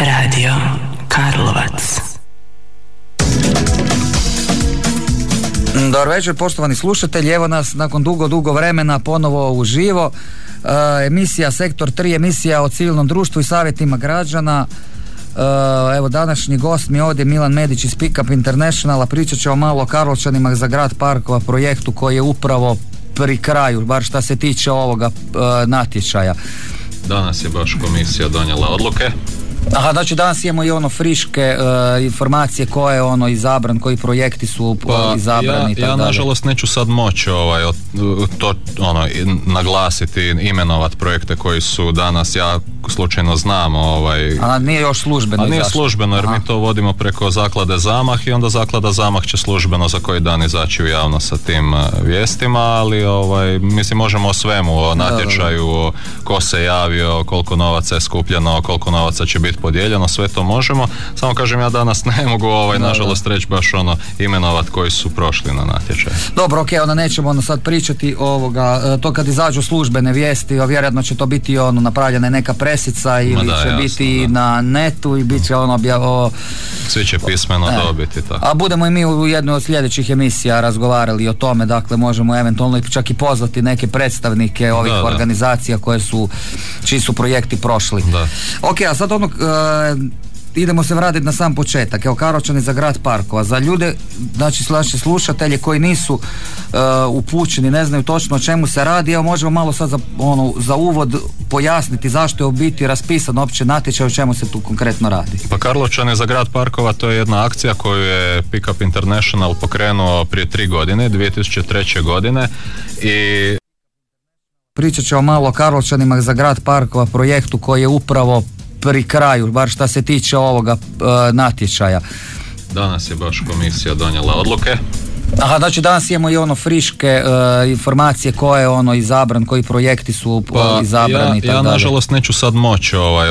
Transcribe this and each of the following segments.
Radio Karlovac. Dobar večer poštovani slušatelji, evo nas nakon dugo, dugo vremena ponovo uživo. E, emisija Sektor 3, emisija o civilnom društvu i savjetima građana. E, evo današnji gost mi je ovdje Milan Medić iz Pickup Internationala, pričat ćemo malo o Karlovčanima za grad Parkova projektu koji je upravo pri kraju, bar šta se tiče ovoga e, natječaja. Danas je baš komisija donijela odluke Aha, znači danas imamo i ono friške e, informacije koje je ono izabran, koji projekti su e, pa, izabrani. Ja, ja nažalost neću sad moći ovaj, to ono, naglasiti, imenovat projekte koji su danas, ja slučajno znam. Ovaj, A nije još službeno. A nije službeno jer mi to vodimo preko zaklade Zamah i onda zaklada Zamah će službeno za koji dan izaći u javno sa tim e, vijestima, ali ovaj, mislim možemo o svemu, o natječaju, o ko se javio, koliko novaca je skupljeno, koliko novaca će biti podijeljeno, sve to možemo. Samo kažem ja danas ne mogu ovaj, nažalost reći baš ono imenovat koji su prošli na natječaj. Dobro, ok, onda nećemo ono sad pričati ovoga, e, to kad izađu službene vijesti, vjerojatno će to biti ono napravljena neka presica ili će biti na netu i bit će ono o... Svi će pismeno e. dobiti tako. A budemo i mi u jednoj od sljedećih emisija razgovarali o tome, dakle možemo eventualno čak i pozvati neke predstavnike ovih organizacija koje su, čiji su projekti prošli. Da. Ok, a sad ono idemo se vratiti na sam početak. Evo Karočani za grad Parkova. Za ljude, znači naše slušatelje koji nisu uh, upućeni, ne znaju točno o čemu se radi, evo možemo malo sad za, ono, za uvod pojasniti zašto je u biti raspisan opće natječaj o čemu se tu konkretno radi. Pa Karlovčani za grad Parkova to je jedna akcija koju je Pickup International pokrenuo prije tri godine, 2003. godine i Pričat ćemo malo o Karlovčanima za grad Parkova projektu koji je upravo pri kraju, bar šta se tiče ovoga e, natječaja. Danas je baš komisija donijela odluke. Aha, znači danas imamo i ono friške e, informacije koje je ono izabran, koji projekti su pa, izabrani. Ja, ja nažalost neću sad moći ovaj,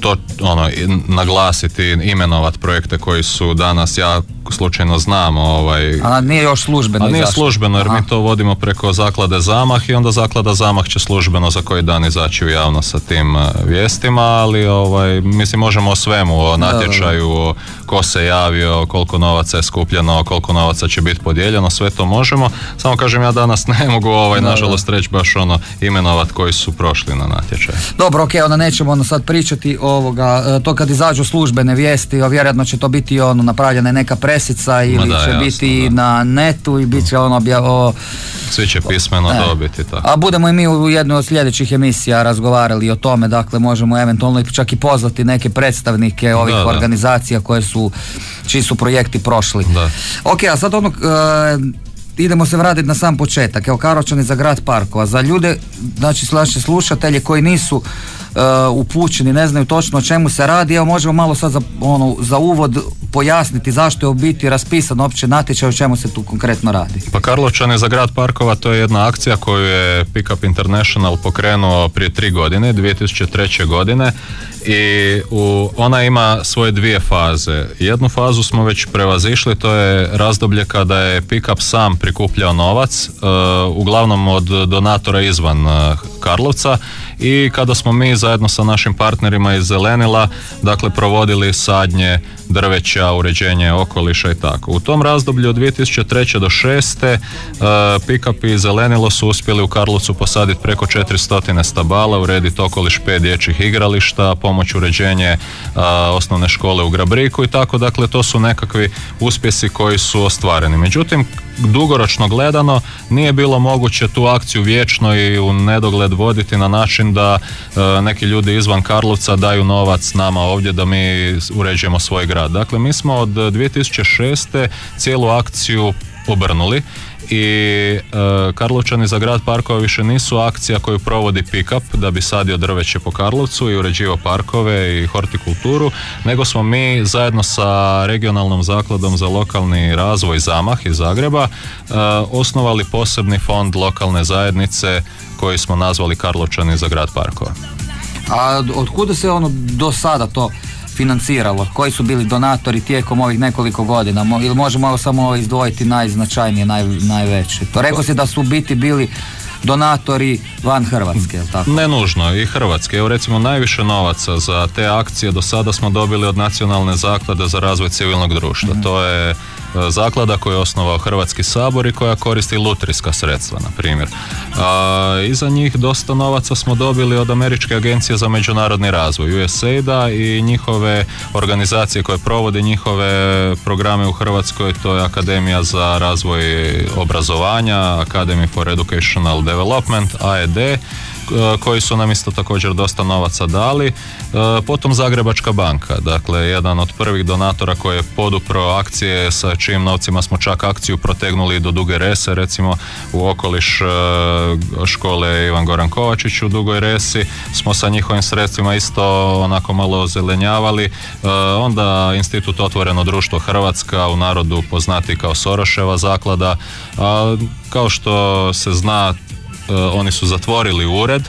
to ono, naglasiti, imenovat projekte koji su danas, ja slučajno znam. Ovaj, A nije još službeno? A nije službeno jer mi to vodimo preko zaklade Zamah i onda zaklada Zamah će službeno za koji dan izaći u javno sa tim eh, vijestima, ali ovaj, mislim možemo o svemu, o natječaju, o ko se javio, koliko novaca je skupljeno, koliko novaca će biti podijeljeno, sve to možemo. Samo kažem ja danas ne mogu ovaj, nažalost reći baš ono imenovat koji su prošli na natječaj. Dobro, ok, onda nećemo ono sad pričati ovoga, eh, to kad izađu službene vijesti, vjerojatno će to biti ono napravljena neka pre presica ili će biti na netu i bit će ono objavo... Svi će pismeno e. dobiti tako. A budemo i mi u jednoj od sljedećih emisija razgovarali o tome, dakle možemo eventualno čak i pozvati neke predstavnike ovih organizacija koje su, čiji su projekti prošli. Da. Ok, a sad ono... E, idemo se vratiti na sam početak. Evo Karočani za grad Parkova. Za ljude, znači slušatelje koji nisu upućeni, ne znaju točno o čemu se radi, evo možemo malo sad za, ono, za uvod pojasniti zašto je u biti raspisan opće natječaj o čemu se tu konkretno radi. Pa Karlovčani za grad Parkova to je jedna akcija koju je Pickup International pokrenuo prije tri godine, 2003. godine i u, ona ima svoje dvije faze. Jednu fazu smo već prevazišli, to je razdoblje kada je Pickup sam prikupljao novac, uh, uglavnom od donatora izvan uh, Karlovca i kada smo mi zajedno sa našim partnerima iz Zelenila dakle provodili sadnje drveća, uređenje okoliša i tako. U tom razdoblju od 2003. do 6. Uh, Pickup i Zelenilo su uspjeli u Karlovcu posaditi preko 400 stabala, urediti okoliš pet dječjih igrališta, pomoć uređenje osnovne škole u Grabriku i tako, dakle to su nekakvi uspjesi koji su ostvareni. Međutim, dugoročno gledano nije bilo moguće tu akciju vječno i u nedogled voditi na način da e, neki ljudi izvan Karlovca daju novac nama ovdje da mi uređujemo svoj grad. Dakle, mi smo od 2006. cijelu akciju obrnuli i e, Karlovčani za grad parkova više nisu akcija koju provodi Pickup da bi sadio drveće po Karlovcu i uređivao parkove i hortikulturu, nego smo mi zajedno sa regionalnom zakladom za lokalni razvoj Zamah iz Zagreba e, osnovali posebni fond lokalne zajednice koji smo nazvali Karlovčani za grad parkova. A od kuda se ono do sada to financiralo? Koji su bili donatori tijekom ovih nekoliko godina? Ili možemo samo izdvojiti najznačajnije, naj, najveće? To rekao si da su u biti bili donatori van Hrvatske, jel tako? Ne nužno, i Hrvatske. Evo recimo najviše novaca za te akcije do sada smo dobili od Nacionalne zaklade za razvoj civilnog društva. Mhm. To je zaklada koju je osnovao Hrvatski sabor i koja koristi lutrijska sredstva, na primjer. A, iza njih dosta novaca smo dobili od Američke agencije za međunarodni razvoj, USAID-a i njihove organizacije koje provode njihove programe u Hrvatskoj, to je Akademija za razvoj obrazovanja, Academy for Educational Development, AED, koji su nam isto također dosta novaca dali. E, potom Zagrebačka banka, dakle jedan od prvih donatora koji je podupro akcije sa čijim novcima smo čak akciju protegnuli do Duge Rese, recimo u okoliš e, škole Ivan Goran Kovačić u Dugoj Resi smo sa njihovim sredstvima isto onako malo ozelenjavali. Onda Institut Otvoreno društvo Hrvatska u narodu poznati kao Soroševa zaklada. Kao što se zna E, oni su zatvorili ured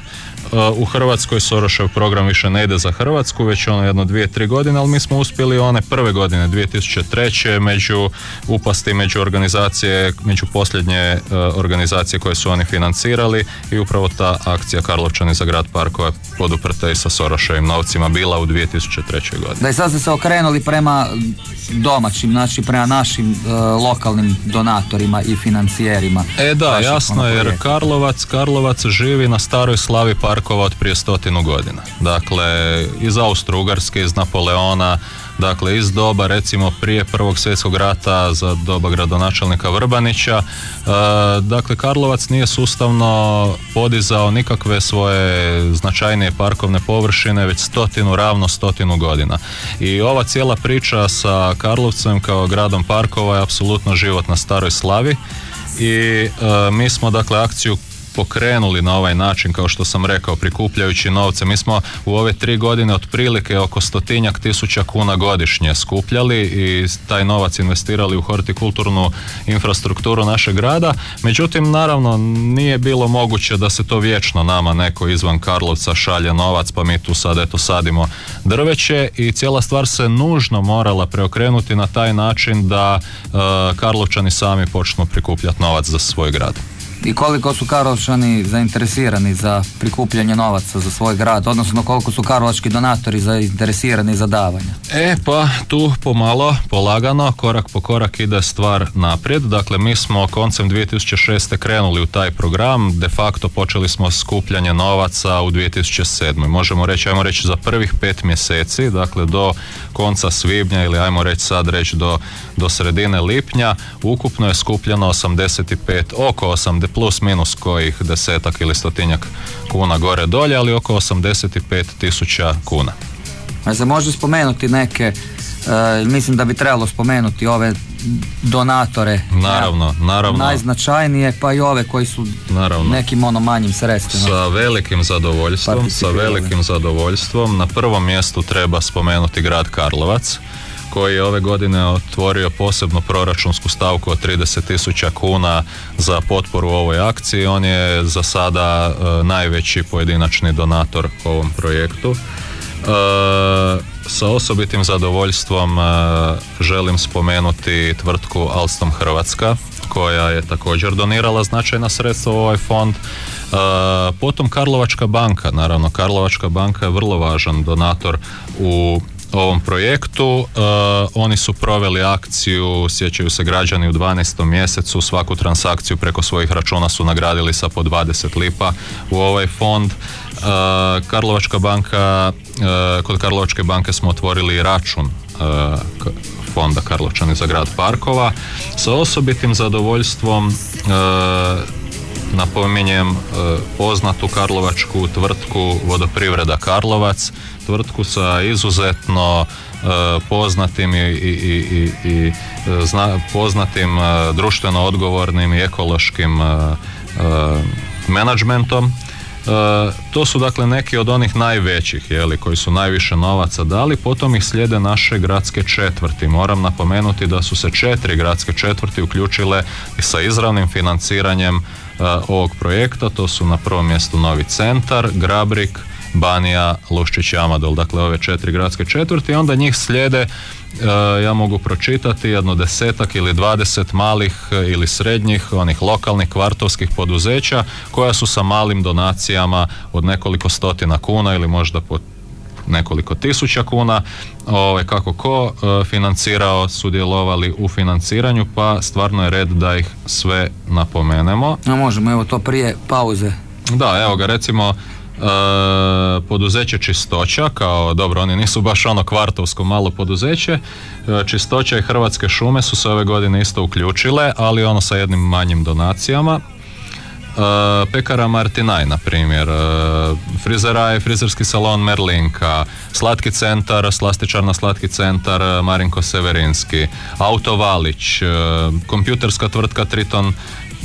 u Hrvatskoj Sorošev program više ne ide za Hrvatsku, već ono jedno dvije, tri godine, ali mi smo uspjeli one prve godine, 2003. među upasti među organizacije, među posljednje e, organizacije koje su oni financirali i upravo ta akcija Karlovčani za grad parkova poduprta i sa Soroševim novcima bila u 2003. godini. Da i sad ste se okrenuli prema domaćim, znači prema našim e, lokalnim donatorima i financijerima. E da, jasno, jer Karlovac, Karlovac živi na staroj slavi parkova od prije stotinu godina. Dakle, iz Austro-Ugarske, iz Napoleona, dakle iz doba recimo prije Prvog svjetskog rata za doba gradonačelnika Vrbanića. E, dakle, Karlovac nije sustavno podizao nikakve svoje značajnije parkovne površine već stotinu, ravno stotinu godina. I ova cijela priča sa Karlovcem kao gradom parkova je apsolutno život na staroj slavi i e, mi smo dakle akciju pokrenuli na ovaj način, kao što sam rekao, prikupljajući novce. Mi smo u ove tri godine otprilike oko stotinjak tisuća kuna godišnje skupljali i taj novac investirali u hortikulturnu infrastrukturu našeg grada. Međutim, naravno, nije bilo moguće da se to vječno nama neko izvan Karlovca šalje novac, pa mi tu sad eto sadimo drveće i cijela stvar se nužno morala preokrenuti na taj način da e, Karlovčani sami počnu prikupljati novac za svoj grad i koliko su Karlovčani zainteresirani za prikupljanje novaca za svoj grad, odnosno koliko su karlovački donatori zainteresirani za davanje? E pa tu pomalo, polagano, korak po korak ide stvar naprijed. Dakle, mi smo koncem 2006. krenuli u taj program, de facto počeli smo skupljanje novaca u 2007. Možemo reći, ajmo reći za prvih pet mjeseci, dakle do konca svibnja ili ajmo reći sad reći do, do sredine lipnja, ukupno je skupljeno 85, oko 80 plus minus kojih desetak ili stotinjak kuna gore dolje, ali oko 85 tisuća kuna. A se može spomenuti neke, e, mislim da bi trebalo spomenuti ove donatore. Naravno, naravno. Najznačajnije, pa i ove koji su naravno. nekim ono manjim sredstvima. Sa velikim zadovoljstvom, sa velikim zadovoljstvom. Na prvom mjestu treba spomenuti grad Karlovac koji je ove godine otvorio posebnu proračunsku stavku od 30 tisuća kuna za potporu ovoj akciji. On je za sada e, najveći pojedinačni donator ovom projektu. E, sa osobitim zadovoljstvom e, želim spomenuti tvrtku Alstom Hrvatska koja je također donirala značajna sredstva u ovaj fond. potom Karlovačka banka, naravno Karlovačka banka je vrlo važan donator u ovom projektu. E, oni su proveli akciju, sjećaju se građani u 12. mjesecu, svaku transakciju preko svojih računa su nagradili sa po 20 lipa u ovaj fond. Uh, Karlovačka banka, e, kod Karlovačke banke smo otvorili račun fonda Karlovčani za grad Parkova sa osobitim zadovoljstvom napominjem poznatu karlovačku tvrtku Vodoprivreda Karlovac tvrtku sa izuzetno e, poznatim i, i, i, i zna, poznatim e, društveno odgovornim i ekološkim e, menadžmentom. To su dakle neki od onih najvećih jeli, koji su najviše novaca dali, potom ih slijede naše gradske četvrti. Moram napomenuti da su se četiri gradske četvrti uključile sa izravnim financiranjem ovog projekta, to su na prvom mjestu Novi centar, Grabrik, Banija, Luščić i Amadol, dakle ove četiri gradske četvrti, onda njih slijede ja mogu pročitati jedno desetak ili dvadeset malih ili srednjih, onih lokalnih kvartovskih poduzeća koja su sa malim donacijama od nekoliko stotina kuna ili možda po nekoliko tisuća kuna ovaj, kako ko e, financirao, sudjelovali u financiranju pa stvarno je red da ih sve napomenemo. A možemo, evo to prije pauze. Da, evo ga recimo E, poduzeće Čistoća, kao dobro, oni nisu baš ono kvartovsko malo poduzeće, e, Čistoća i Hrvatske šume su se ove godine isto uključile, ali ono sa jednim manjim donacijama. E, pekara Martinaj, na primjer, frizera je frizerski salon Merlinka, Slatki centar, Slastičarna Slatki centar Marinko Severinski, Auto Valić, kompjuterska tvrtka Triton,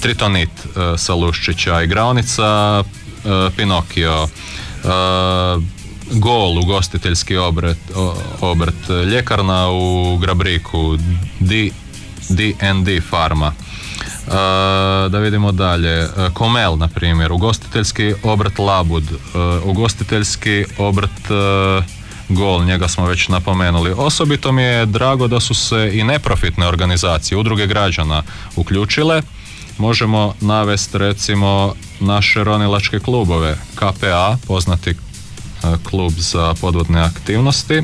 Tritonit sa Luščića, igraonica E, Pinokio, e, Gol, ugostiteljski obrt, obrt, ljekarna u Grabriku, D&D Farma. Uh, da vidimo dalje. Komel, na primjer, ugostiteljski obrt Labud, ugostiteljski obrt Gol, njega smo već napomenuli. Osobito mi je drago da su se i neprofitne organizacije, udruge građana uključile možemo navesti recimo naše ronilačke klubove KPA, poznati e, klub za podvodne aktivnosti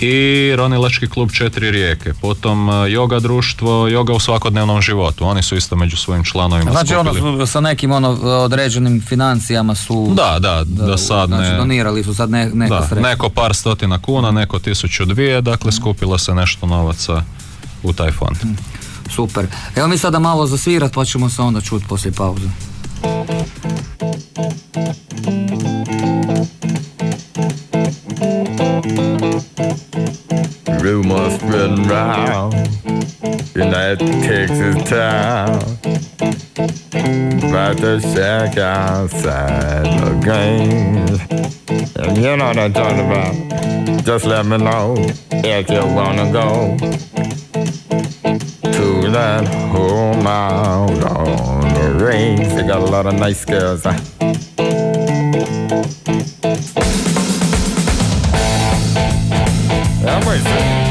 i ronilački klub Četiri rijeke. Potom e, yoga društvo, yoga u svakodnevnom životu. Oni su isto među svojim članovima Znači ono sa nekim ono određenim financijama su... Da, da, da, sad znači, ne... donirali su sad ne, neko da, Neko par stotina kuna, neko tisuću dvije, dakle skupilo se nešto novaca u taj fond. Mm. Super. Evo mi sada malo zasvirat pa ćemo se onda čuti poslije pauze. Rumors spreading round that Texas town about the shack outside game. And you know what I'm talking about. Just let me know if you wanna go. That home out on the range. They got a lot of nice girls. Huh? I'm Dobar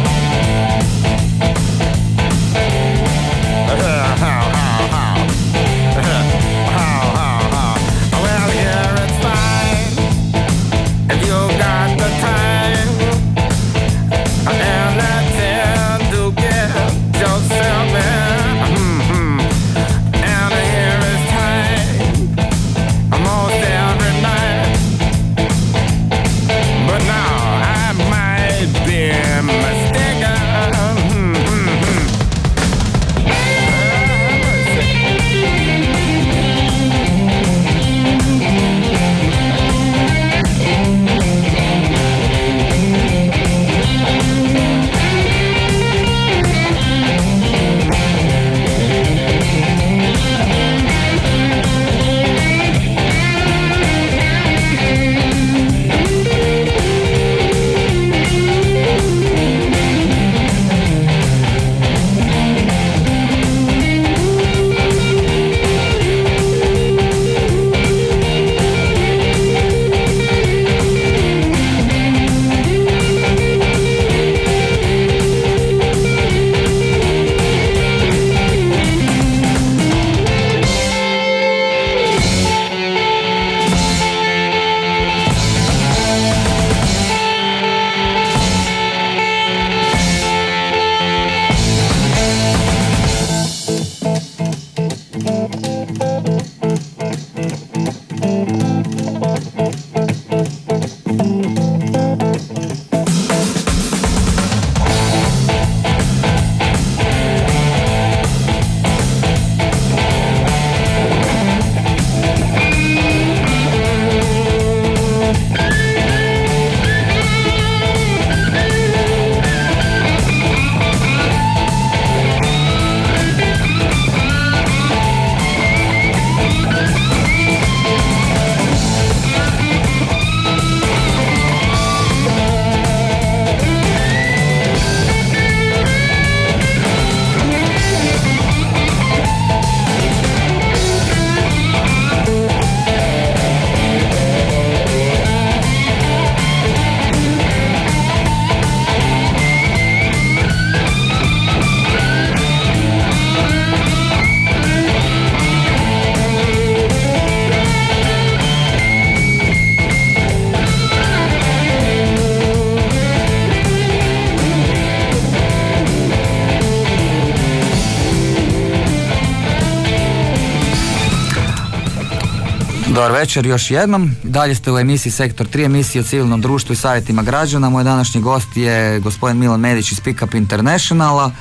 večer još jednom. Dalje ste u emisiji Sektor 3, emisiji o civilnom društvu i savjetima građana. Moj današnji gost je gospodin Milan Medić iz Pickup Internationala.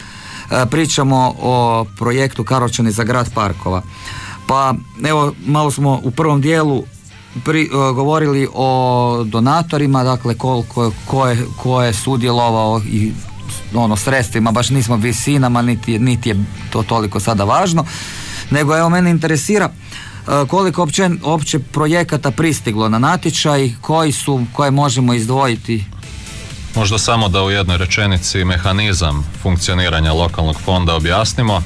E, pričamo o projektu Karlovčani za grad parkova. Pa evo, malo smo u prvom dijelu pri, e, govorili o donatorima, dakle koliko ko je, ko je sudjelovao i ono sredstvima, baš nismo visinama, niti, niti je to toliko sada važno, nego evo mene interesira koliko opće, opće projekata pristiglo na natječaj, koji su, koje možemo izdvojiti? Možda samo da u jednoj rečenici mehanizam funkcioniranja lokalnog fonda objasnimo.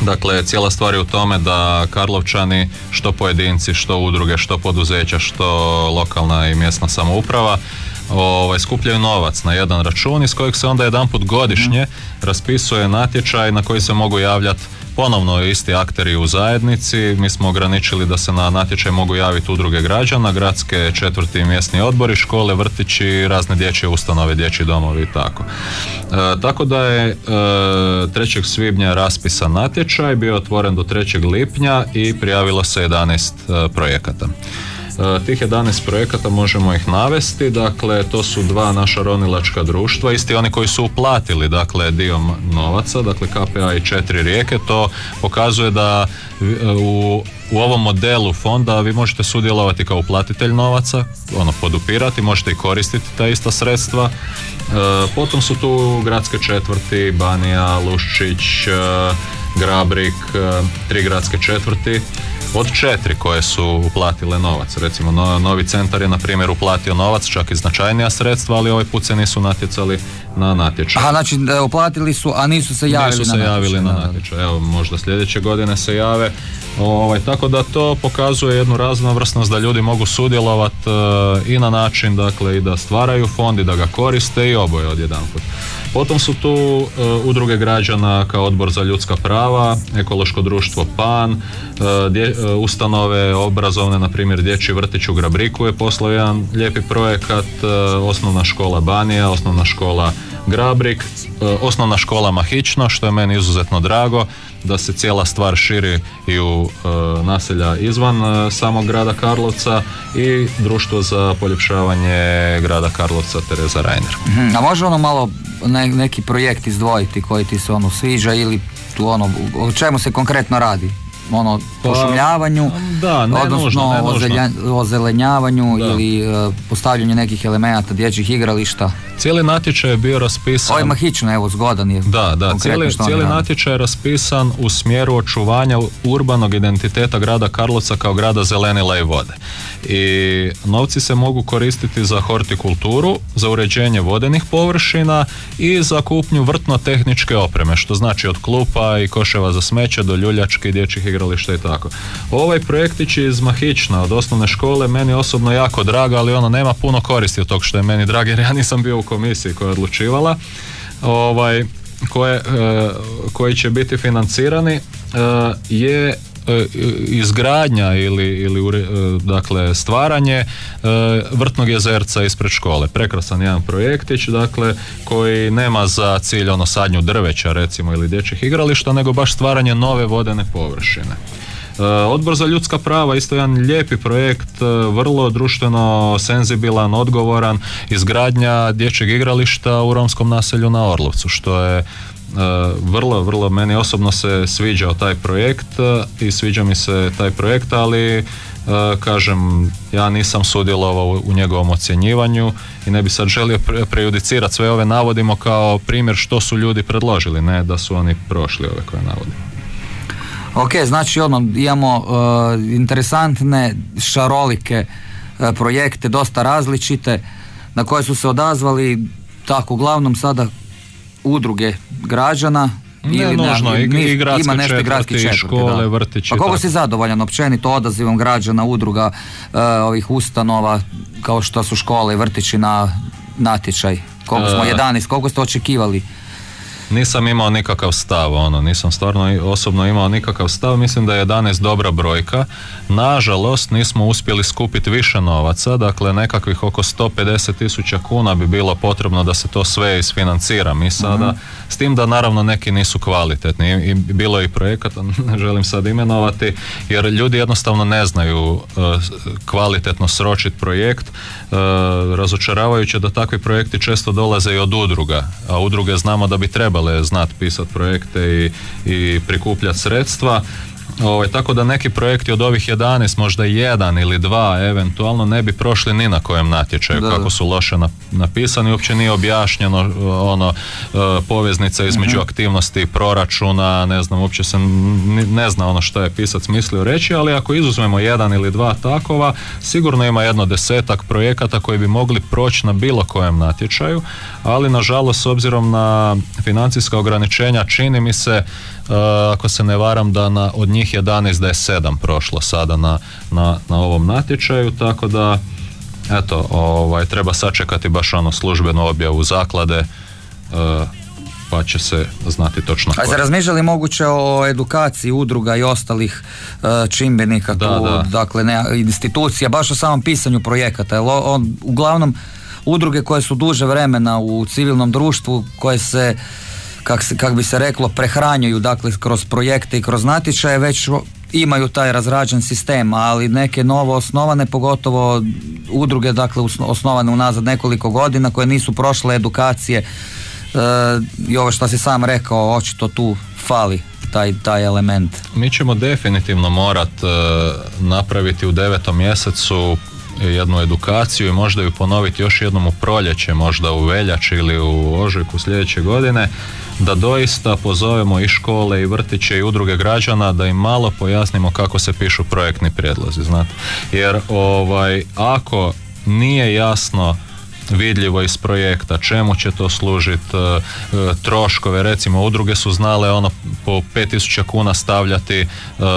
Dakle, cijela stvar je u tome da Karlovčani, što pojedinci, što udruge, što poduzeća, što lokalna i mjesna samouprava, ovaj, skupljaju novac na jedan račun iz kojeg se onda jedanput godišnje mhm. raspisuje natječaj na koji se mogu javljati ponovno isti akteri u zajednici. Mi smo ograničili da se na natječaj mogu javiti udruge građana, gradske četvrti mjesni odbori, škole, vrtići, razne dječje ustanove, dječji domovi i tako. E, tako da je e, 3. svibnja raspisan natječaj, bio otvoren do 3. lipnja i prijavilo se 11 e, projekata. E, tih 11 projekata možemo ih navesti, dakle to su dva naša ronilačka društva, isti oni koji su uplatili dakle dio novaca, dakle KPA i četiri rijeke, to pokazuje da e, u, u ovom modelu fonda vi možete sudjelovati kao uplatitelj novaca, ono podupirati, možete i koristiti ta ista sredstva. E, potom su tu gradske četvrti, Banija, Luščić, Grabrik, tri gradske četvrti od četiri koje su uplatile novac. Recimo Novi centar je na primjer uplatio novac, čak i značajnija sredstva, ali ovaj put se nisu natjecali na natječaj. Aha, znači uplatili su, a nisu se javili nisu se na javili na natječaj. Evo, možda sljedeće godine se jave. Ovaj, tako da to pokazuje jednu raznovrsnost da ljudi mogu sudjelovati e, i na način dakle i da stvaraju fond i da ga koriste i oboje odjedanput. Potom su tu uh, udruge građana kao odbor za ljudska prava, ekološko društvo PAN, uh, ustanove obrazovne, na primjer dječji vrtić u Grabriku je poslao jedan lijepi projekat, osnovna škola Banija, osnovna škola Grabrik, osnovna škola Mahično, što je meni izuzetno drago, da se cijela stvar širi i u naselja izvan samog grada Karlovca i društvo za poljepšavanje grada Karlovca Tereza Reiner. Mhm, a može ono malo neki projekt izdvojiti koji ti se ono sviđa ili tu ono, o čemu se konkretno radi? ono pa, pošumljavanju, da, ne odnosno nužno, ozelenjavanju ili uh, postavljanju nekih elemenata dječjih igrališta. Cijeli natječaj je bio raspisan. Ovo je mahično, evo, zgodan je. Da, da, cijeli, cijeli natječaj je raspisan u smjeru očuvanja urbanog identiteta grada Karlovca kao grada zelenila i vode. I novci se mogu koristiti za hortikulturu, za uređenje vodenih površina i za kupnju vrtno-tehničke opreme, što znači od klupa i koševa za smeće do ljuljačke i dječjih igrališta i tako. Ovaj projektić iz Mahična od osnovne škole meni osobno jako draga, ali ono nema puno koristi od tog što je meni dragi jer ja nisam bio u komisiji koja je odlučivala ovaj, koje, e, koji će biti financirani e, je e, izgradnja ili, ili dakle stvaranje vrtnog jezerca ispred škole. Prekrasan jedan projektić dakle koji nema za cilj ono sadnju drveća recimo ili dječjih igrališta nego baš stvaranje nove vodene površine. E, Odbor za ljudska prava, isto jedan lijepi projekt, e, vrlo društveno senzibilan, odgovoran, izgradnja dječjeg igrališta u romskom naselju na Orlovcu, što je e, vrlo, vrlo meni osobno se sviđao taj projekt i sviđa mi se taj projekt, ali kažem, ja nisam sudjelovao u njegovom ocjenjivanju i ne bi sad želio prejudicirati sve ove navodimo kao primjer što su ljudi predložili, ne da su oni prošli ove koje navodimo. Ok, znači ono, imamo uh, interesantne, šarolike uh, projekte, dosta različite, na koje su se odazvali tako uglavnom sada udruge građana, ne ili nužno, i, i gradske ima nešto gradski četvrti, škole, vrtići. Pa koliko si zadovoljan općenito odazivom građana, udruga, uh, ovih ustanova kao što su škole i vrtići na natječaj? Koliko smo 11, koliko ste očekivali? Nisam imao nikakav stav, ono, nisam stvarno osobno imao nikakav stav, mislim da je 11 dobra brojka. Nažalost, nismo uspjeli skupiti više novaca, dakle nekakvih oko 150 tisuća kuna bi bilo potrebno da se to sve isfinancira. Mi sada, mhm. s tim da naravno neki nisu kvalitetni i bilo je i projekata, ne želim sad imenovati, jer ljudi jednostavno ne znaju uh, kvalitetno sročiti projekt. Uh, razočaravajuće da takvi projekti često dolaze i od udruga, a udruge znamo da bi trebale znati pisati projekte i, i prikupljati sredstva Ovaj, tako da neki projekti od ovih 11, možda jedan ili dva eventualno ne bi prošli ni na kojem natječaju kako su loše napisani, uopće nije objašnjeno ono e, poveznica između uh aktivnosti proračuna, ne znam, uopće se ne zna ono što je pisac mislio reći, ali ako izuzmemo jedan ili dva takova, sigurno ima jedno desetak projekata koji bi mogli proći na bilo kojem natječaju, ali nažalost s obzirom na financijska ograničenja čini mi se ako se ne varam da na, od njih 11 da je 7 prošlo sada na, na, na ovom natječaju, tako da eto, ovaj, treba sačekati baš ono službenu objavu zaklade e, pa će se znati točno. A se razmišljali moguće o edukaciji udruga i ostalih e, čimbenika da, tu, dakle ne, institucija, baš o samom pisanju projekata, on, uglavnom udruge koje su duže vremena u civilnom društvu, koje se kak, kak bi se reklo, prehranjuju dakle kroz projekte i kroz natječaje, već imaju taj razrađen sistem, ali neke novo osnovane, pogotovo udruge dakle osnovane unazad nekoliko godina koje nisu prošle edukacije e, i ovo što si sam rekao, očito tu fali taj, taj element. Mi ćemo definitivno morat e, napraviti u devetom mjesecu jednu edukaciju i možda ju ponoviti još jednom u proljeće, možda u veljači ili u ožujku sljedeće godine da doista pozovemo i škole i vrtiće i udruge građana da im malo pojasnimo kako se pišu projektni prijedlozi, znate. Jer ovaj, ako nije jasno vidljivo iz projekta, čemu će to služiti, e, e, troškove, recimo udruge su znale ono po 5000 kuna stavljati e,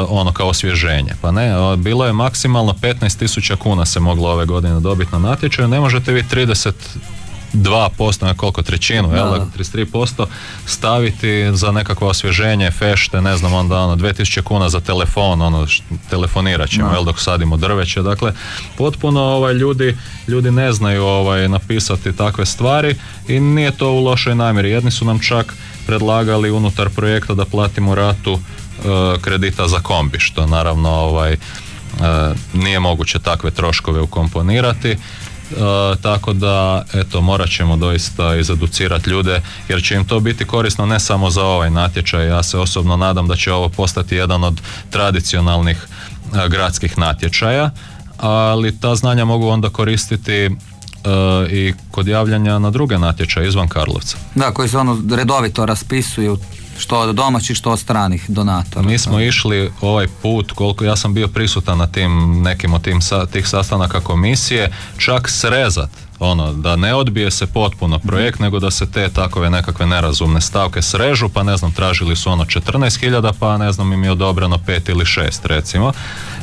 ono kao osvježenje, pa ne, bilo je maksimalno 15.000 kuna se moglo ove godine dobiti na natječaju, ne možete vi 30 2%, na koliko trećinu, da, jel, 33% staviti za nekakvo osvježenje, fešte, ne znam, onda ono, 2000 kuna za telefon, ono, telefonirat ćemo, jel, dok sadimo drveće, dakle, potpuno ovaj, ljudi, ljudi ne znaju ovaj, napisati takve stvari i nije to u lošoj namjeri. Jedni su nam čak predlagali unutar projekta da platimo ratu e, kredita za kombi, što naravno ovaj, e, nije moguće takve troškove ukomponirati tako da eto morat ćemo doista izeducirati ljude jer će im to biti korisno ne samo za ovaj natječaj ja se osobno nadam da će ovo postati jedan od tradicionalnih e, gradskih natječaja ali ta znanja mogu onda koristiti e, i kod javljanja na druge natječaje izvan Karlovca. Da, koji se ono redovito raspisuju što od domaćih, što od stranih donatora. Mi smo išli ovaj put, koliko ja sam bio prisutan na tim nekim od tim, tih sastanaka komisije, čak srezat ono, da ne odbije se potpuno projekt, nego da se te takove nekakve nerazumne stavke srežu, pa ne znam, tražili su ono 14.000, pa ne znam, im je odobreno 5 ili 6 recimo.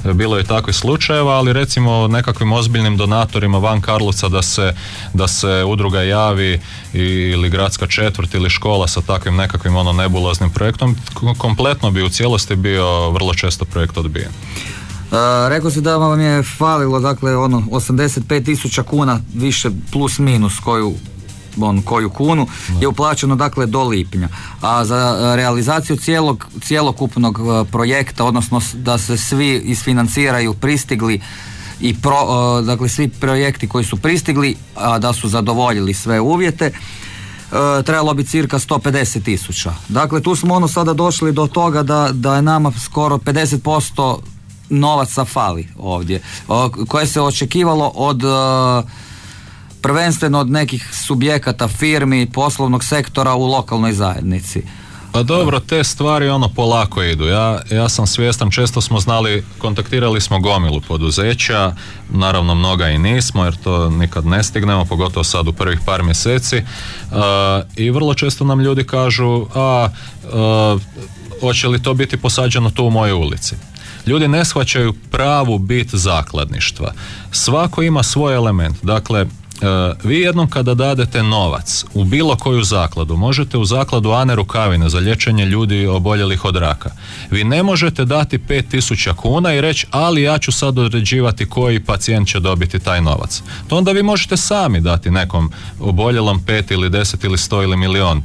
Bilo je takvih slučajeva, ali recimo nekakvim ozbiljnim donatorima van Karlovca da se, da se udruga javi ili gradska četvrt ili škola sa takvim nekakvim ono nebuloznim projektom, kompletno bi u cijelosti bio vrlo često projekt odbijen. Uh, rekao si da vam je falilo dakle ono 85 tisuća kuna više plus minus koju on, koju kunu je uplaćeno dakle do lipnja. A za realizaciju cijelog, cjelokupnog projekta, odnosno da se svi isfinanciraju pristigli i pro, dakle svi projekti koji su pristigli, a da su zadovoljili sve uvjete, trebalo bi cirka 150 tisuća. Dakle, tu smo ono sada došli do toga da, da je nama skoro 50% novaca fali ovdje, koje se očekivalo od e, prvenstveno od nekih subjekata, firmi, poslovnog sektora u lokalnoj zajednici. Pa dobro, te stvari ono polako idu. Ja, ja sam svjestan, često smo znali, kontaktirali smo gomilu poduzeća, naravno mnoga i nismo jer to nikad ne stignemo, pogotovo sad u prvih par mjeseci. E, I vrlo često nam ljudi kažu, a, e, hoće li to biti posađeno tu u mojoj ulici? Ljudi ne shvaćaju pravu bit zakladništva. Svako ima svoj element. Dakle, vi jednom kada dadete novac u bilo koju zakladu, možete u zakladu Ane Rukavine za liječenje ljudi oboljelih od raka. Vi ne možete dati 5000 kuna i reći ali ja ću sad određivati koji pacijent će dobiti taj novac. To onda vi možete sami dati nekom oboljelom 5 ili 10 ili 100 ili milion e,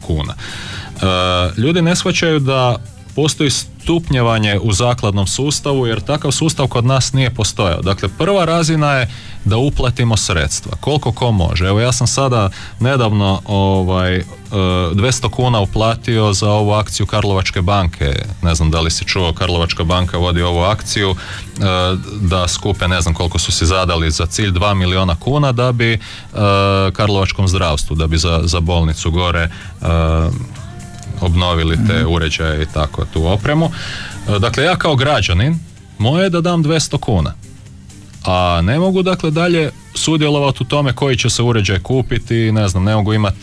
kuna. E, ljudi ne shvaćaju da postoji stupnjevanje u zakladnom sustavu jer takav sustav kod nas nije postojao. Dakle, prva razina je da uplatimo sredstva. Koliko ko može. Evo ja sam sada nedavno ovaj, 200 e, kuna uplatio za ovu akciju Karlovačke banke. Ne znam da li si čuo, Karlovačka banka vodi ovu akciju e, da skupe, ne znam koliko su si zadali za cilj 2 miliona kuna da bi e, Karlovačkom zdravstvu, da bi za, za bolnicu gore obnovili te mhm. uređaje i tako tu opremu. Dakle, ja kao građanin moje je da dam 200 kuna a ne mogu dakle dalje sudjelovati u tome koji će se uređaj kupiti, ne znam, ne mogu imati...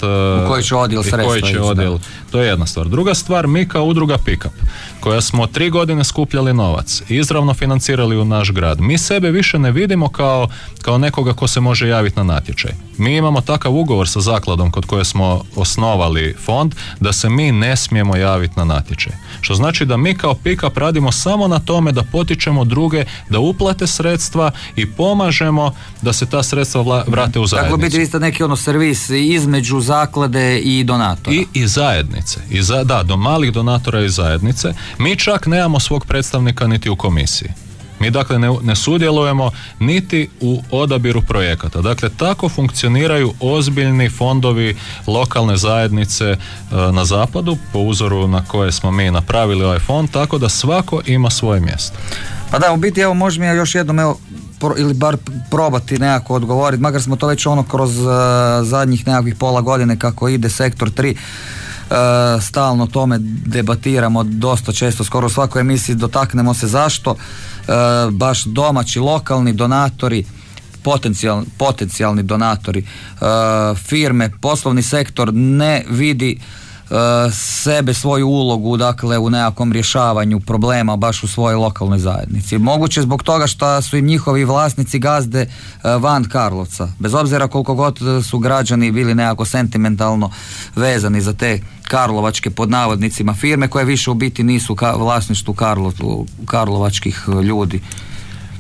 koji će odjel sredstva. Koji će odjel, to je jedna stvar. Druga stvar, mi kao udruga Pickup, koja smo tri godine skupljali novac izravno financirali u naš grad, mi sebe više ne vidimo kao, kao nekoga ko se može javiti na natječaj. Mi imamo takav ugovor sa zakladom kod koje smo osnovali fond, da se mi ne smijemo javiti na natječaj. Što znači da mi kao Pickup radimo samo na tome da potičemo druge da uplate sredstva i pomažemo da se ta sredstva vrate u zajednicu. Tako biti vi ste neki ono servis između zaklade i donatora. I, i zajednice. I za, da, do malih donatora i zajednice. Mi čak nemamo svog predstavnika niti u komisiji. Mi dakle ne, ne sudjelujemo niti u odabiru projekata. Dakle, tako funkcioniraju ozbiljni fondovi lokalne zajednice e, na zapadu, po uzoru na koje smo mi napravili ovaj fond, tako da svako ima svoje mjesto. Pa da, u biti evo možemo ja još jednom evo ili bar probati nekako odgovoriti, makar smo to već ono kroz uh, zadnjih nekakvih pola godine kako ide sektor 3 uh, stalno tome debatiramo dosta često, skoro u svakoj emisiji dotaknemo se zašto uh, baš domaći, lokalni donatori potencijal, potencijalni donatori firme, poslovni sektor ne vidi sebe, svoju ulogu dakle u nekakvom rješavanju problema baš u svojoj lokalnoj zajednici. Moguće zbog toga što su im njihovi vlasnici gazde e, van Karlovca. Bez obzira koliko god su građani bili nekako sentimentalno vezani za te karlovačke pod navodnicima firme koje više u biti nisu ka vlasništvu Karlo, karlovačkih ljudi.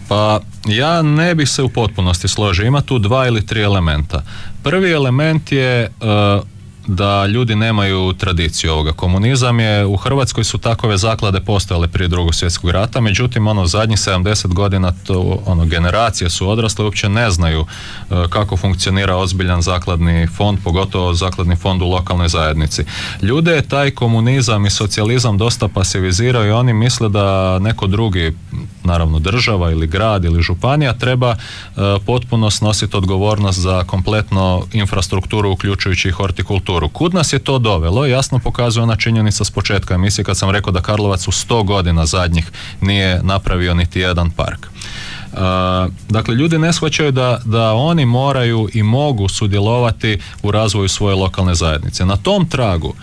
Pa ja ne bih se u potpunosti složio. Ima tu dva ili tri elementa. Prvi element je e, da ljudi nemaju tradiciju ovoga. Komunizam je, u Hrvatskoj su takove zaklade postojale prije drugog svjetskog rata, međutim ono zadnjih 70 godina to ono generacije su odrasle uopće ne znaju e, kako funkcionira ozbiljan zakladni fond, pogotovo zakladni fond u lokalnoj zajednici. Ljude je taj komunizam i socijalizam dosta pasivizirao i oni misle da neko drugi, naravno država ili grad ili županija treba e, potpuno snositi odgovornost za kompletno infrastrukturu uključujući i hortikulturu. Kud nas je to dovelo? Jasno pokazuje ona činjenica s početka emisije kad sam rekao da Karlovac u 100 godina zadnjih nije napravio niti jedan park. Uh, dakle, ljudi ne shvaćaju da, da oni moraju i mogu sudjelovati u razvoju svoje lokalne zajednice. Na tom tragu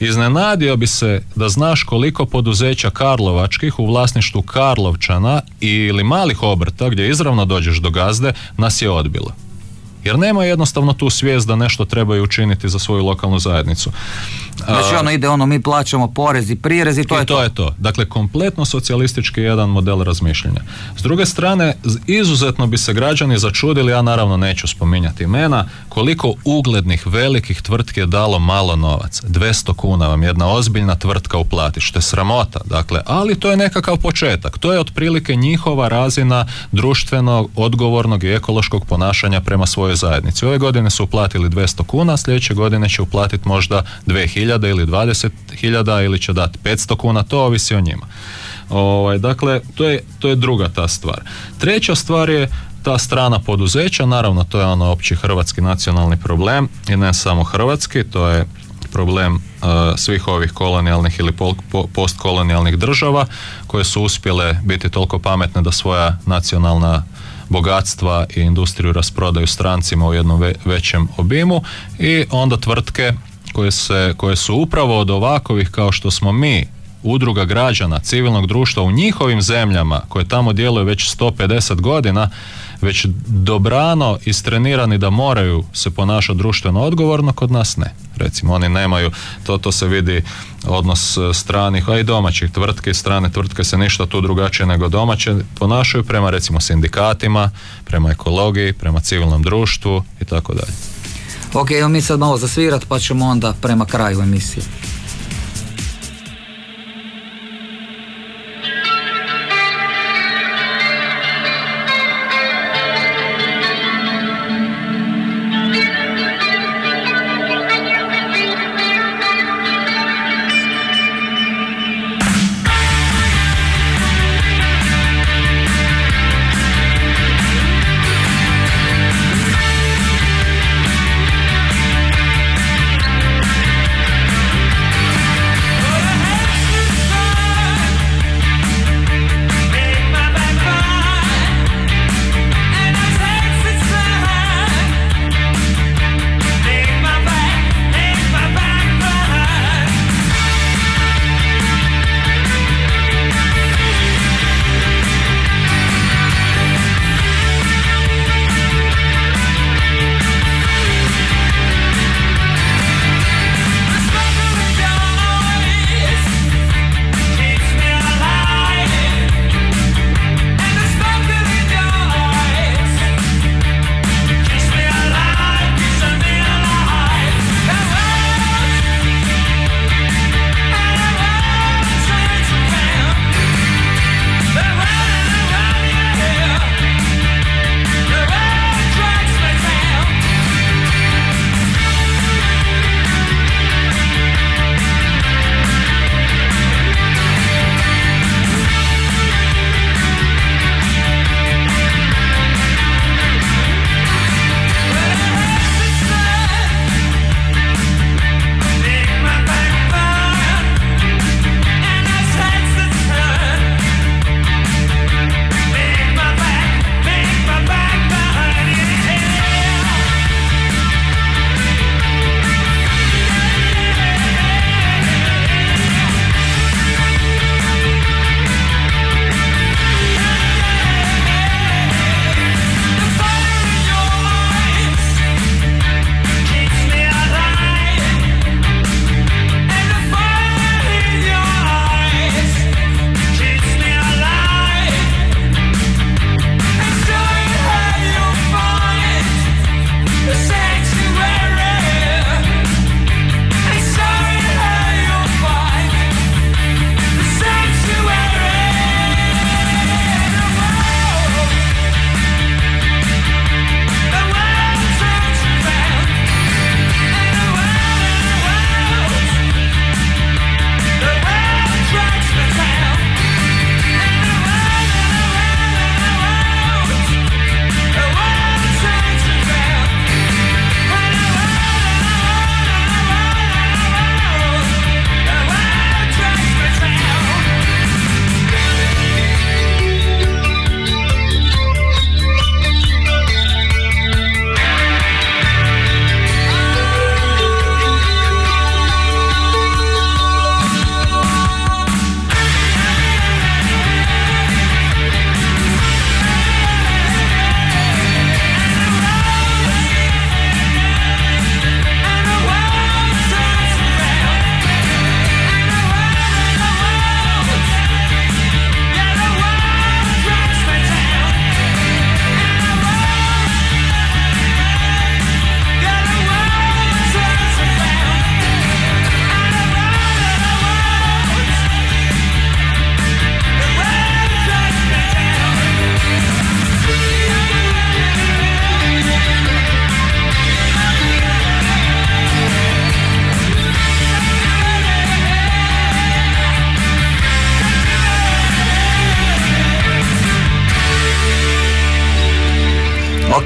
Iznenadio bi se da znaš koliko poduzeća Karlovačkih u vlasništvu Karlovčana ili malih obrta gdje izravno dođeš do gazde nas je odbilo jer nema jednostavno tu svijest da nešto trebaju učiniti za svoju lokalnu zajednicu. Znači ono ide ono, mi plaćamo porez i prirez i to I je to. je to. Dakle, kompletno socijalistički jedan model razmišljanja. S druge strane, izuzetno bi se građani začudili, ja naravno neću spominjati imena, koliko uglednih velikih tvrtki je dalo malo novac. 200 kuna vam jedna ozbiljna tvrtka uplati, što je sramota. Dakle, ali to je nekakav početak. To je otprilike njihova razina društvenog, odgovornog i ekološkog ponašanja prema svojoj zajednici. Ove godine su uplatili 200 kuna, sljedeće godine će uplatiti možda 2000 ili 20.000 ili će dati 500 kuna, to ovisi o njima. Ovaj, dakle, to je, to je druga ta stvar. Treća stvar je ta strana poduzeća, naravno to je ono opći hrvatski nacionalni problem i ne samo hrvatski, to je problem uh, svih ovih kolonijalnih ili postkolonijalnih država koje su uspjele biti toliko pametne da svoja nacionalna bogatstva i industriju rasprodaju strancima u jednom većem obimu i onda tvrtke koje, se, koje su upravo od ovakovih kao što smo mi udruga građana, civilnog društva u njihovim zemljama koje tamo djeluju već 150 godina, već dobrano istrenirani da moraju se ponašati društveno odgovorno, kod nas ne. Recimo, oni nemaju, to, to se vidi odnos e, stranih, a i domaćih tvrtki, strane tvrtke se ništa tu drugačije nego domaće ponašaju prema recimo sindikatima, prema ekologiji, prema civilnom društvu i tako dalje. Ok, evo mi sad malo zasvirat pa ćemo onda prema kraju emisije.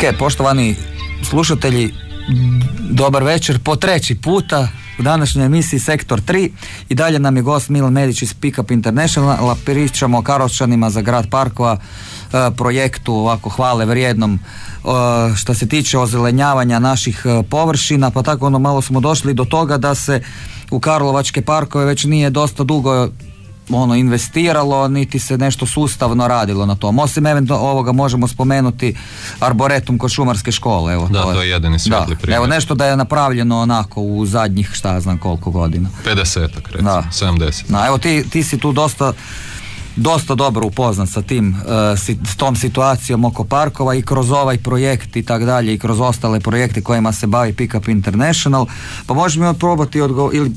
Ok, poštovani slušatelji, dobar večer. Po treći puta u današnjoj emisiji Sektor 3 i dalje nam je gost Milan Medić iz Pickup International, pričamo o Karlovčanima za grad Parkova, e, projektu ovako hvale vrijednom e, što se tiče ozelenjavanja naših e, površina, pa tako ono malo smo došli do toga da se u Karlovačke parkove već nije dosta dugo ono investiralo niti se nešto sustavno radilo na tom. Osim eventualno ovoga možemo spomenuti arboretum kod šumarske škole. Evo, Da, to je jedini svijetli da. primjer. Evo nešto da je napravljeno onako u zadnjih šta ja znam koliko godina. 50-ak recimo, Da. 70. Na, evo ti, ti si tu dosta dosta dobro upoznat sa tim e, s tom situacijom oko parkova i kroz ovaj projekt i tak dalje i kroz ostale projekte kojima se bavi Pickup International pa možemo probati odgo ili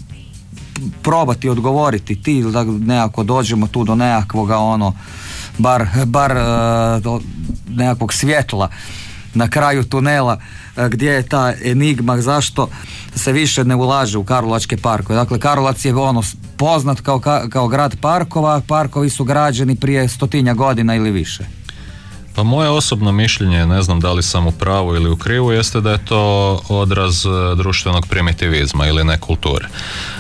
probati odgovoriti ti da nekako dođemo tu do nekakvoga ono bar, bar e, do nekakvog svjetla na kraju tunela e, gdje je ta enigma zašto se više ne ulaže u Karlovačke parkove. Dakle, Karlovac je ono poznat kao, ka- kao grad parkova, parkovi su građeni prije stotinja godina ili više. Pa moje osobno mišljenje, ne znam da li sam u pravu ili u krivu, jeste da je to odraz e, društvenog primitivizma ili nekulture. E,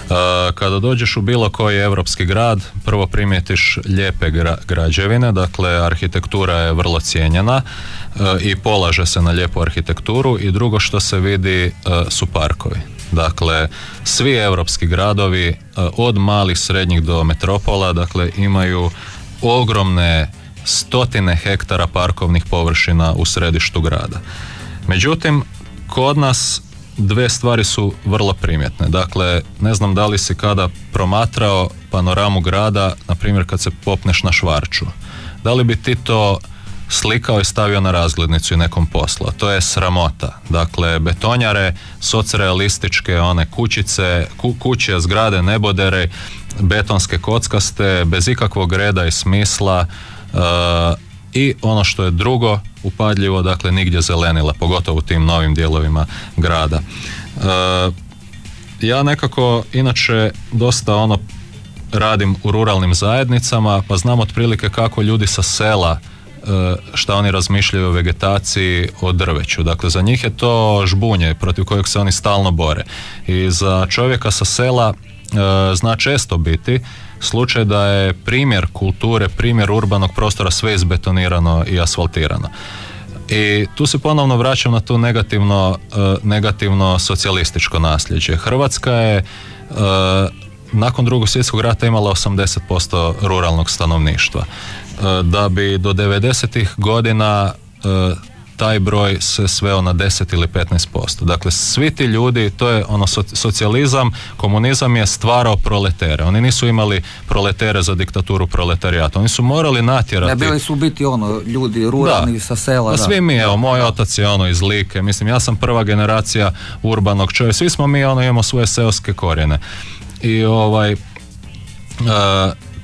Kada dođeš u bilo koji europski grad, prvo primijetiš lijepe gra- građevine, dakle arhitektura je vrlo cijenjena e, i polaže se na lijepu arhitekturu i drugo što se vidi e, su parkovi. Dakle, svi europski gradovi e, od malih, srednjih do metropola, dakle imaju ogromne stotine hektara parkovnih površina u središtu grada. Međutim, kod nas dve stvari su vrlo primjetne. Dakle, ne znam da li si kada promatrao panoramu grada, na primjer kad se popneš na švarču. Da li bi ti to slikao i stavio na razglednicu i nekom posla. To je sramota. Dakle, betonjare, socrealističke one kućice, ku, kuće, zgrade, nebodere, betonske kockaste, bez ikakvog reda i smisla e, i ono što je drugo upadljivo, dakle nigdje zelenila, pogotovo u tim novim dijelovima grada. E, ja nekako inače dosta ono radim u ruralnim zajednicama pa znam otprilike kako ljudi sa sela e, šta oni razmišljaju o vegetaciji, o drveću. Dakle, za njih je to žbunje protiv kojeg se oni stalno bore. I za čovjeka sa sela e, zna često biti slučaj da je primjer kulture, primjer urbanog prostora sve izbetonirano i asfaltirano. I tu se ponovno vraćam na tu negativno, e, negativno socijalističko nasljeđe. Hrvatska je e, nakon drugog svjetskog rata imala 80% ruralnog stanovništva. E, da bi do 90. godina taj broj se sveo na 10 ili 15%. Dakle, svi ti ljudi, to je ono so- socijalizam, komunizam je stvarao proletere. Oni nisu imali proletere za diktaturu proletarijata. Oni su morali natjerati... Ne, bili su biti ono, ljudi ruralni sa sela. Da. svi mi, evo, moj otac je ono iz Like, mislim, ja sam prva generacija urbanog čovjeka, svi smo mi ono, imamo svoje seoske korijene. I ovaj, e,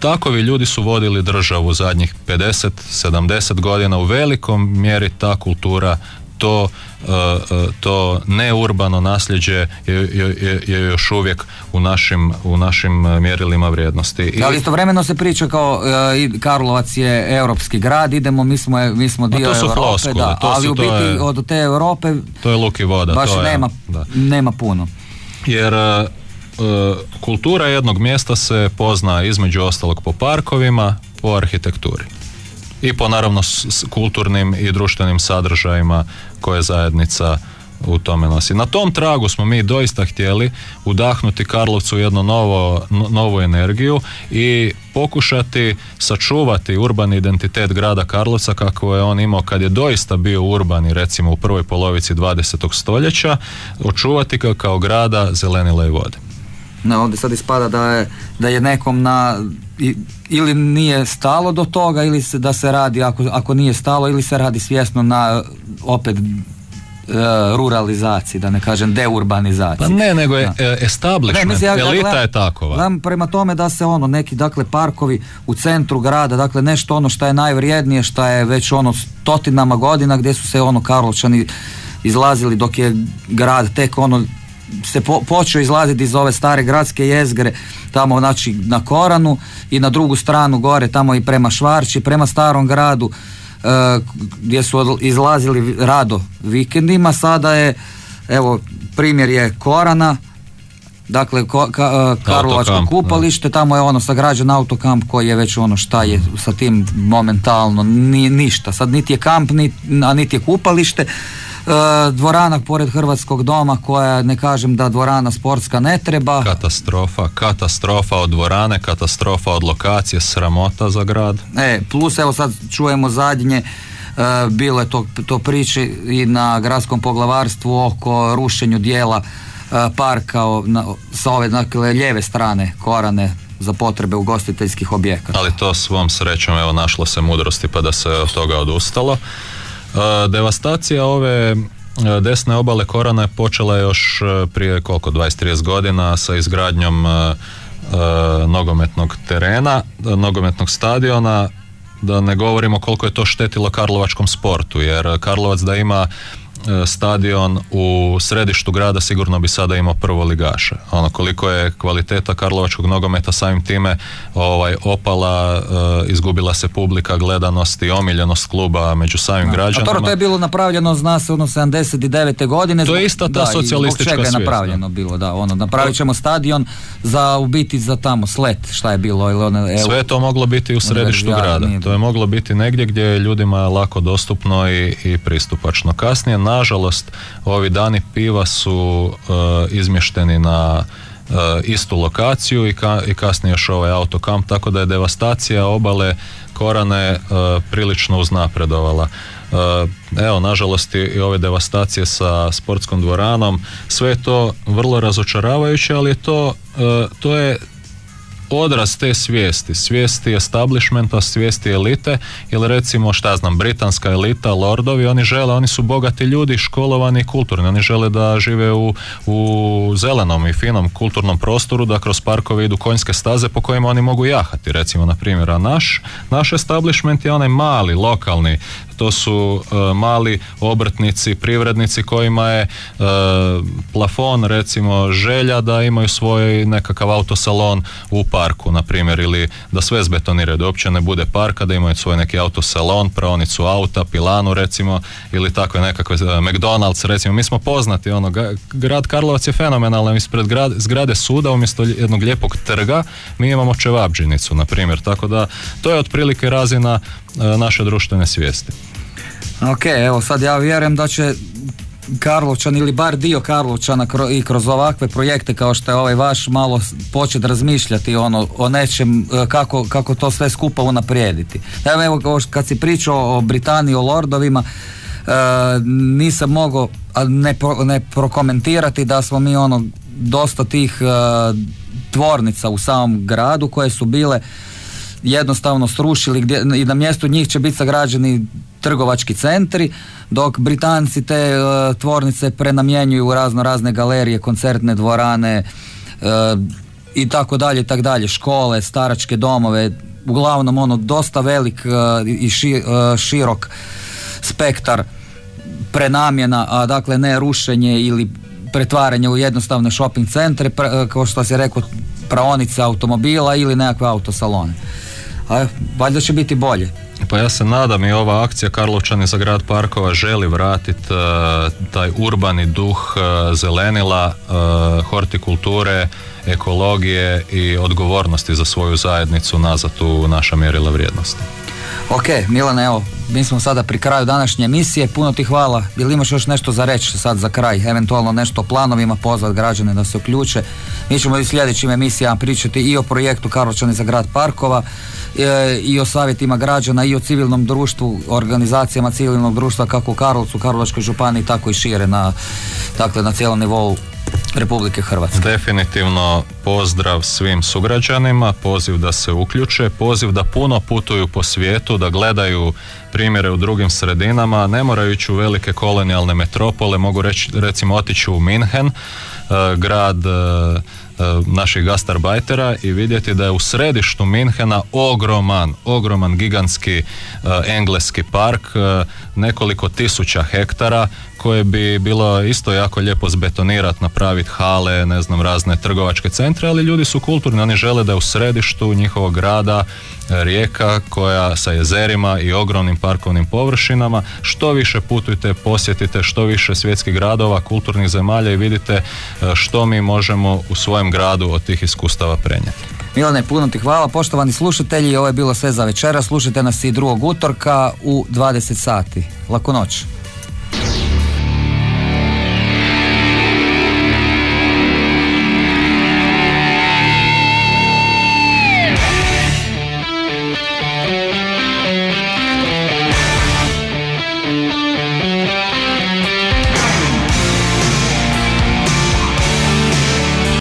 takovi ljudi su vodili državu zadnjih 50, 70 godina, u velikom mjeri ta kultura to, e, e, to neurbano nasljeđe je, je, je- je još uvijek u našim, u našim e, mjerilima vrijednosti. I- Ali istovremeno se priča kao Karlovac je europski grad, idemo, mi smo, mi smo dio to su Europe, floskule, da, to ali su- u to biti je- od te Europe to je luk i voda. baš to je, nema, da. nema puno. jer kultura jednog mjesta se pozna između ostalog po parkovima, po arhitekturi i po naravno s, kulturnim i društvenim sadržajima koje zajednica u tome nosi. Na tom tragu smo mi doista htjeli udahnuti Karlovcu jednu novo, no- novu energiju i pokušati sačuvati urbani identitet grada Karlovca kako je on imao kad je doista bio urbani recimo u prvoj polovici 20. stoljeća, očuvati ga kao grada zelenila i vode. Ne, ovdje sad ispada da je, da je nekom na ili nije stalo do toga ili se, da se radi ako, ako nije stalo ili se radi svjesno na opet e, ruralizaciji, da ne kažem deurbanizaciji. Pa ne, nego je Da. e, establishment, mislim, ja- ja elita gledam- je takova. Gledam prema tome da se ono, neki dakle parkovi u centru grada, dakle nešto ono što je najvrijednije, što je već ono stotinama godina gdje su se ono Karlovčani izlazili dok je grad tek ono se po, počeo izlaziti iz ove stare gradske jezgre tamo znači na Koranu i na drugu stranu gore tamo i prema Švarči, prema starom gradu e, gdje su izlazili rado vikendima, sada je evo primjer je Korana Dakle, ko, ka, e, Karlovačko Autokamp, kupalište, tamo je ono sagrađen autokamp koji je već ono šta je sa tim momentalno, ni, ništa. Sad niti je kamp, ni, a niti je kupalište. E, dvorana pored Hrvatskog doma koja ne kažem da dvorana sportska ne treba. Katastrofa, katastrofa od dvorane, katastrofa od lokacije, sramota za grad. E, plus evo sad čujemo zadnje, e, bilo je to, to priče i na gradskom poglavarstvu oko rušenju dijela e, parka na, sa ove dakle, lijeve strane Korane za potrebe ugostiteljskih objekata. Ali to svom srećom evo našlo se mudrosti pa da se od toga odustalo. E, devastacija ove desne obale Korana je počela još prije koliko 20-30 godina sa izgradnjom nogometnog terena, nogometnog stadiona. Da ne govorimo koliko je to štetilo karlovačkom sportu jer Karlovac da ima E, stadion u središtu grada sigurno bi sada imao prvo ligaše. Ono koliko je kvaliteta karlovačkog nogometa samim time ovaj opala, e, izgubila se publika, gledanost i omiljenost kluba među samim građanima. A to je bilo napravljeno zna se ono 79. godine. To je ista ta socijalistička svijest. je napravljeno bilo, da, ono napravit ćemo stadion za u biti za tamo slet, šta je bilo ili ono, Sve je to moglo biti u središtu grada. To je moglo biti negdje gdje je ljudima lako dostupno i, i pristupačno. Kasnije nažalost ovi dani piva su e, izmješteni na e, istu lokaciju i, i kasnije još ovaj autokamp, tako da je devastacija obale Korane e, prilično uznapredovala. Evo, nažalost i ove devastacije sa sportskom dvoranom, sve je to vrlo razočaravajuće, ali je to, to je odraz te svijesti, svijesti establishmenta, svijesti elite ili recimo šta znam, britanska elita, lordovi, oni žele, oni su bogati ljudi, školovani i kulturni, oni žele da žive u, u zelenom i finom kulturnom prostoru, da kroz parkove idu konjske staze po kojima oni mogu jahati, recimo na primjer, a naš, naš establishment je onaj mali, lokalni, to su e, mali obrtnici, privrednici kojima je e, plafon recimo želja da imaju svoj nekakav autosalon u parku, na primjer, ili da sve zbetoniraju, da uopće ne bude parka, da imaju svoj neki autosalon, praonicu auta, pilanu recimo, ili takve nekakve uh, McDonald's recimo. Mi smo poznati, ono, grad Karlovac je fenomenalan, ispred grad, zgrade suda umjesto jednog lijepog trga mi imamo čevabđinicu, na primjer, tako da to je otprilike razina naše društvene svijesti. Ok, evo sad ja vjerujem da će Karlovčan ili bar dio Karlovčana i kroz ovakve projekte kao što je ovaj vaš malo početi razmišljati ono, o nečem e, kako, kako to sve skupa unaprijediti. Evo, evo kad si pričao o Britaniji, o Lordovima, e, nisam mogao ne, ne prokomentirati da smo mi ono dosta tih e, tvornica u samom gradu koje su bile jednostavno srušili gdje, i na mjestu njih će biti sagrađeni trgovački centri, dok Britanci te e, tvornice prenamjenjuju u razno razne galerije, koncertne dvorane e, i tako dalje tako dalje, škole, staračke domove, uglavnom ono dosta velik e, i širok spektar prenamjena, a dakle ne rušenje ili pretvaranje u jednostavne shopping centre, kao što se rekao, praonice automobila ili nekakve autosalone. A valjda će biti bolje. Pa ja se nadam i ova akcija Karlovčani za grad parkova želi vratiti uh, taj urbani duh uh, zelenila, uh, hortikulture, ekologije i odgovornosti za svoju zajednicu nazad u naša mjerila vrijednosti. Ok, Milane, evo, mi smo sada pri kraju današnje emisije, puno ti hvala. Jel imaš još nešto za reći sad za kraj, eventualno nešto o planovima, pozvat građane da se uključe. Mi ćemo i sljedećim emisijama pričati i o projektu Karlovčani za grad parkova, e, i o savjetima građana, i o civilnom društvu, organizacijama civilnog društva kako u Karlovcu, Karlovačkoj županiji, tako i šire na, dakle, na cijelom nivou Republike Hrvatske. Definitivno pozdrav svim sugrađanima, poziv da se uključe, poziv da puno putuju po svijetu, da gledaju primjere u drugim sredinama, ne moraju ići u velike kolonijalne metropole, mogu reći recimo otići u Minhen, eh, grad eh, E, naših gastarbajtera i vidjeti da je u središtu Minhena ogroman, ogroman gigantski e, engleski park, e, nekoliko tisuća hektara koje bi bilo isto jako lijepo zbetonirati, napraviti hale, ne znam, razne trgovačke centre, ali ljudi su kulturni, oni žele da je u središtu njihovog grada rijeka koja sa jezerima i ogromnim parkovnim površinama. Što više putujte, posjetite što više svjetskih gradova, kulturnih zemalja i vidite e, što mi možemo u svojem gradu od tih iskustava prenijeti. Milane, puno ti hvala. Poštovani slušatelji, ovo je bilo sve za večera. Slušajte nas i drugog utorka u 20 sati. Laku noć.